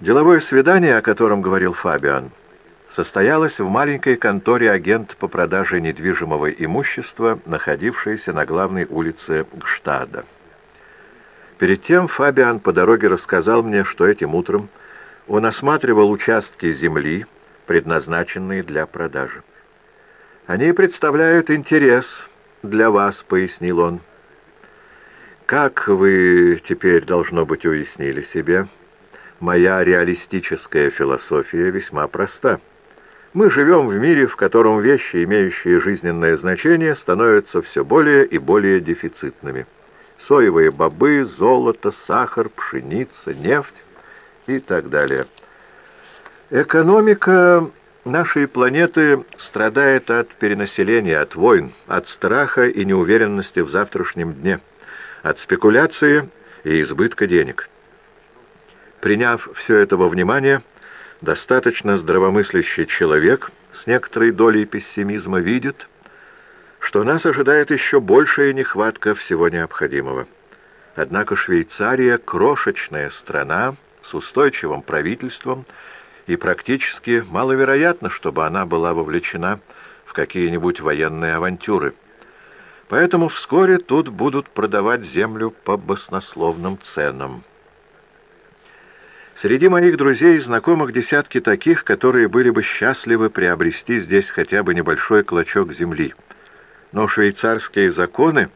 Деловое свидание, о котором говорил Фабиан, состоялось в маленькой конторе агент по продаже недвижимого имущества, находившейся на главной улице Гштада. Перед тем Фабиан по дороге рассказал мне, что этим утром он осматривал участки земли, предназначенные для продажи. «Они представляют интерес для вас», — пояснил он. «Как вы теперь, должно быть, уяснили себе, моя реалистическая философия весьма проста». Мы живем в мире, в котором вещи, имеющие жизненное значение, становятся все более и более дефицитными соевые бобы, золото, сахар, пшеница, нефть и так далее. Экономика нашей планеты страдает от перенаселения, от войн, от страха и неуверенности в завтрашнем дне, от спекуляции и избытка денег. Приняв все это во внимание, достаточно здравомыслящий человек с некоторой долей пессимизма видит, что нас ожидает еще большая нехватка всего необходимого. Однако Швейцария — крошечная страна с устойчивым правительством, и практически маловероятно, чтобы она была вовлечена в какие-нибудь военные авантюры. Поэтому вскоре тут будут продавать землю по баснословным ценам. Среди моих друзей и знакомых десятки таких, которые были бы счастливы приобрести здесь хотя бы небольшой клочок земли — но швейцарские законы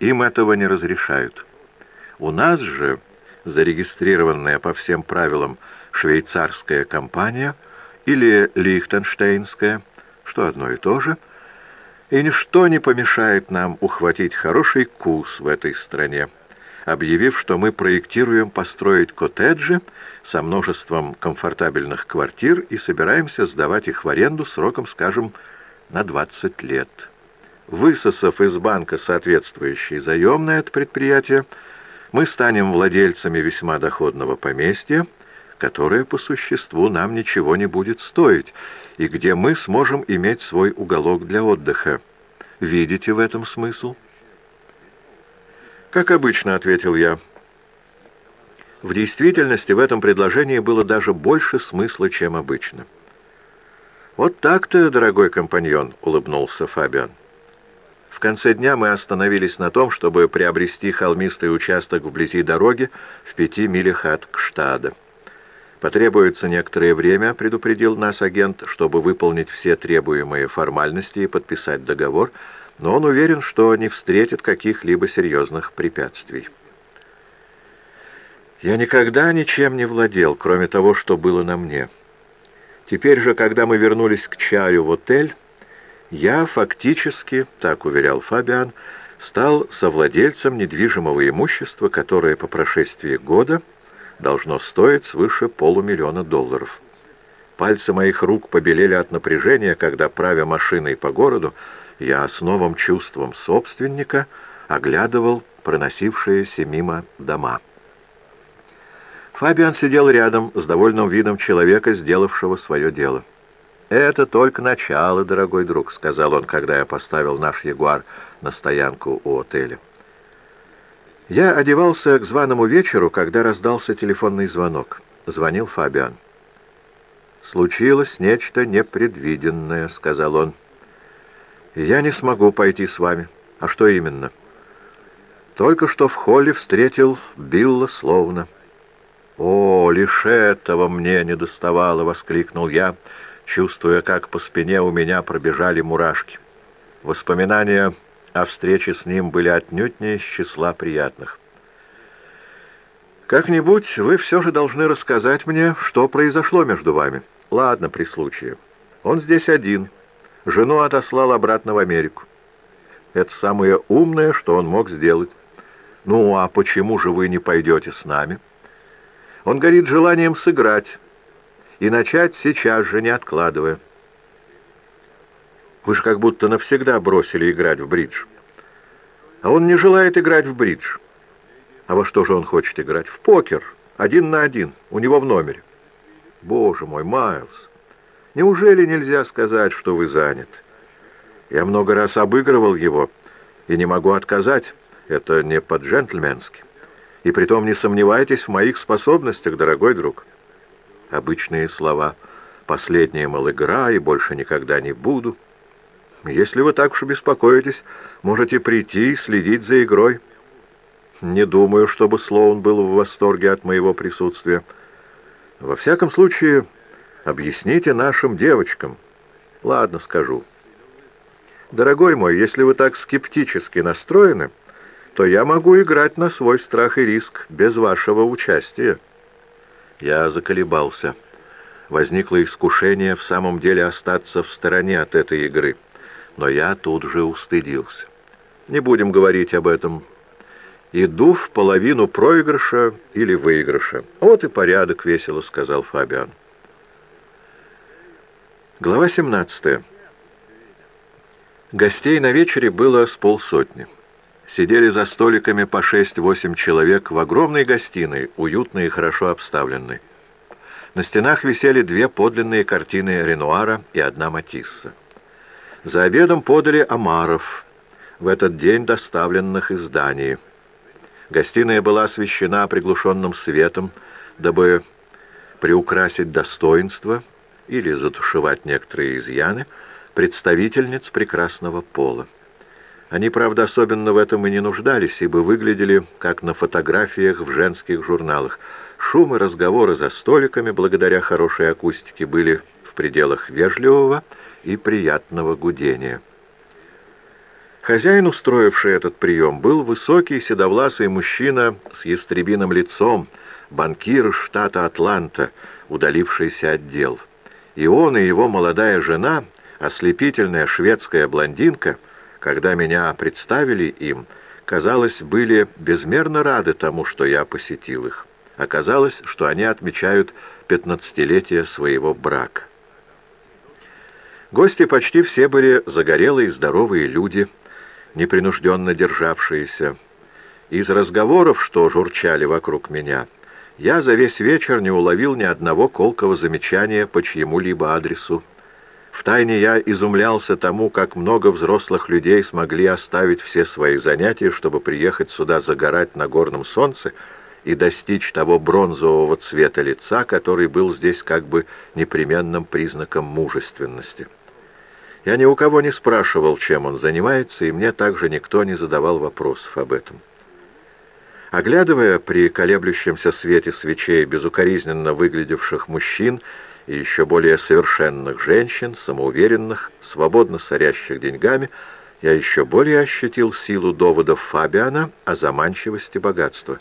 им этого не разрешают. У нас же зарегистрированная по всем правилам швейцарская компания или лихтенштейнская, что одно и то же, и ничто не помешает нам ухватить хороший кус в этой стране, объявив, что мы проектируем построить коттеджи со множеством комфортабельных квартир и собираемся сдавать их в аренду сроком, скажем, на 20 лет. Высосав из банка соответствующий заем на это предприятие, мы станем владельцами весьма доходного поместья, которое по существу нам ничего не будет стоить, и где мы сможем иметь свой уголок для отдыха. Видите в этом смысл? «Как обычно», — ответил я. В действительности в этом предложении было даже больше смысла, чем обычно. «Вот так-то, дорогой компаньон», — улыбнулся Фабиан. В конце дня мы остановились на том, чтобы приобрести холмистый участок вблизи дороги в пяти милях от Кштада. Потребуется некоторое время, предупредил нас агент, чтобы выполнить все требуемые формальности и подписать договор, но он уверен, что не встретит каких-либо серьезных препятствий. Я никогда ничем не владел, кроме того, что было на мне. Теперь же, когда мы вернулись к чаю в отель, я фактически, так уверял Фабиан, стал совладельцем недвижимого имущества, которое по прошествии года должно стоить свыше полумиллиона долларов. Пальцы моих рук побелели от напряжения, когда, правя машиной по городу, я с новым чувством собственника оглядывал проносившиеся мимо дома. Фабиан сидел рядом с довольным видом человека, сделавшего свое дело. «Это только начало, дорогой друг», — сказал он, когда я поставил наш Ягуар на стоянку у отеля. Я одевался к званому вечеру, когда раздался телефонный звонок. Звонил Фабиан. «Случилось нечто непредвиденное», — сказал он. «Я не смогу пойти с вами. А что именно?» «Только что в холле встретил Билла Словно». «О, лишь этого мне не доставало!» — воскликнул я, — чувствуя, как по спине у меня пробежали мурашки. Воспоминания о встрече с ним были отнюдь не из числа приятных. «Как-нибудь вы все же должны рассказать мне, что произошло между вами. Ладно, при случае. Он здесь один. Жену отослал обратно в Америку. Это самое умное, что он мог сделать. Ну, а почему же вы не пойдете с нами?» Он горит желанием сыграть, и начать сейчас же, не откладывая. Вы же как будто навсегда бросили играть в бридж. А он не желает играть в бридж. А во что же он хочет играть? В покер. Один на один. У него в номере. Боже мой, Майлз, неужели нельзя сказать, что вы занят? Я много раз обыгрывал его и не могу отказать. Это не по-джентльменски. И притом не сомневайтесь в моих способностях, дорогой друг. обычные слова. Последняя, мол, и больше никогда не буду. Если вы так уж беспокоитесь, можете прийти и следить за игрой. Не думаю, чтобы Слоун был в восторге от моего присутствия. Во всяком случае, объясните нашим девочкам. Ладно, скажу. Дорогой мой, если вы так скептически настроены, то я могу играть на свой страх и риск без вашего участия. Я заколебался. Возникло искушение в самом деле остаться в стороне от этой игры — но я тут же устыдился. Не будем говорить об этом. Иду в половину проигрыша или выигрыша. Вот и порядок, весело сказал Фабиан. Глава 17. Гостей на вечере было с полсотни. Сидели за столиками по шесть-восемь человек в огромной гостиной, уютной и хорошо обставленной. На стенах висели две подлинные картины Ренуара и одна Матисса. За обедом подали омаров, в этот день доставленных из Дании. Гостиная была освещена приглушенным светом, дабы приукрасить достоинство или затушевать некоторые изъяны представительниц прекрасного пола. Они, правда, особенно в этом и не нуждались, ибо выглядели, как на фотографиях в женских журналах. Шум и разговоры за столиками, благодаря хорошей акустике, были в пределах вежливого и приятного гудения. Хозяин, устроивший этот прием, был высокий седовласый мужчина с ястребиным лицом, банкир штата Атланта, удалившийся от дел. И он, и его молодая жена, ослепительная шведская блондинка, когда меня представили им, казалось, были безмерно рады тому, что я посетил их. Оказалось, что они отмечают пятнадцатилетие своего брака. Гости почти все были загорелые, здоровые люди, непринужденно державшиеся. Из разговоров, что журчали вокруг меня, я за весь вечер не уловил ни одного колкого замечания по чьему-либо адресу. Втайне я изумлялся тому, как много взрослых людей смогли оставить все свои занятия, чтобы приехать сюда загорать на горном солнце и достичь того бронзового цвета лица, который был здесь как бы непременным признаком мужественности. Я ни у кого не спрашивал, чем он занимается, и мне также никто не задавал вопросов об этом. Оглядывая при колеблющемся свете свечей безукоризненно выглядевших мужчин и еще более совершенных женщин, самоуверенных, свободно сорящих деньгами, я еще более ощутил силу доводов Фабиана о заманчивости богатства.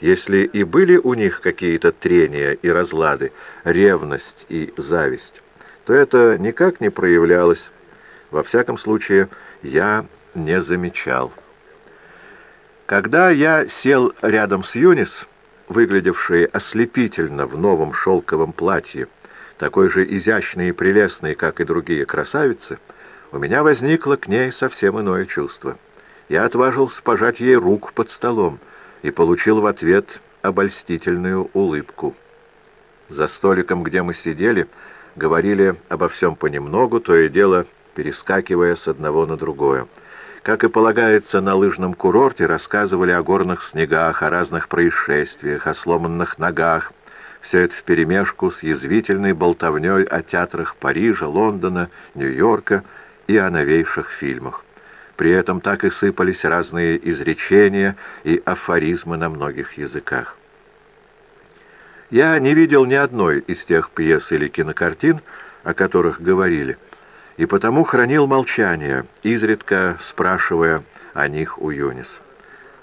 Если и были у них какие-то трения и разлады, ревность и зависть, то это никак не проявлялось во всяком случае, я не замечал. Когда я сел рядом с Юнис, выглядевшей ослепительно в новом шелковом платье, такой же изящной и прелестной, как и другие красавицы, у меня возникло к ней совсем иное чувство. Я отважился пожать ей руку под столом и получил в ответ обольстительную улыбку. За столиком, где мы сидели, говорили обо всем понемногу, то и дело перескакивая с одного на другое. Как и полагается на лыжном курорте, рассказывали о горных снегах, о разных происшествиях, о сломанных ногах. Все это вперемешку с язвительной болтовней о театрах Парижа, Лондона, Нью-Йорка и о новейших фильмах. При этом так и сыпались разные изречения и афоризмы на многих языках. Я не видел ни одной из тех пьес или кинокартин, о которых говорили, и потому хранил молчание, изредка спрашивая о них у Юнис.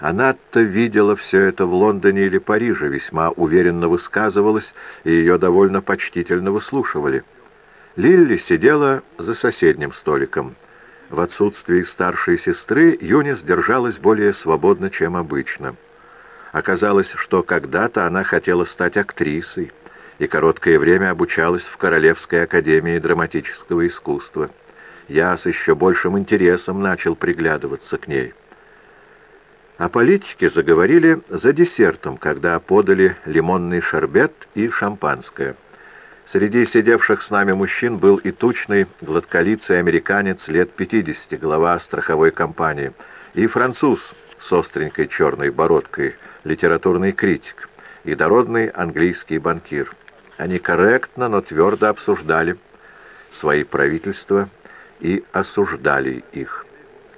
Она-то видела все это в Лондоне или Париже, весьма уверенно высказывалась, и ее довольно почтительно выслушивали. Лилли сидела за соседним столиком. В отсутствии старшей сестры Юнис держалась более свободно, чем обычно. Оказалось, что когда-то она хотела стать актрисой, и короткое время обучалась в Королевской академии драматического искусства. Я с еще большим интересом начал приглядываться к ней. О политике заговорили за десертом, когда подали лимонный шарбет и шампанское. Среди сидевших с нами мужчин был и тучный, гладколицый американец лет 50, глава страховой компании, и француз с остренькой черной бородкой, литературный критик, и дородный английский банкир. Они корректно, но твердо обсуждали свои правительства и осуждали их.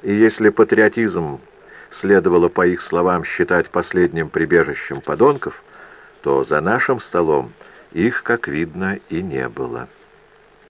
И если патриотизм следовало, по их словам, считать последним прибежищем подонков, то за нашим столом их, как видно, и не было.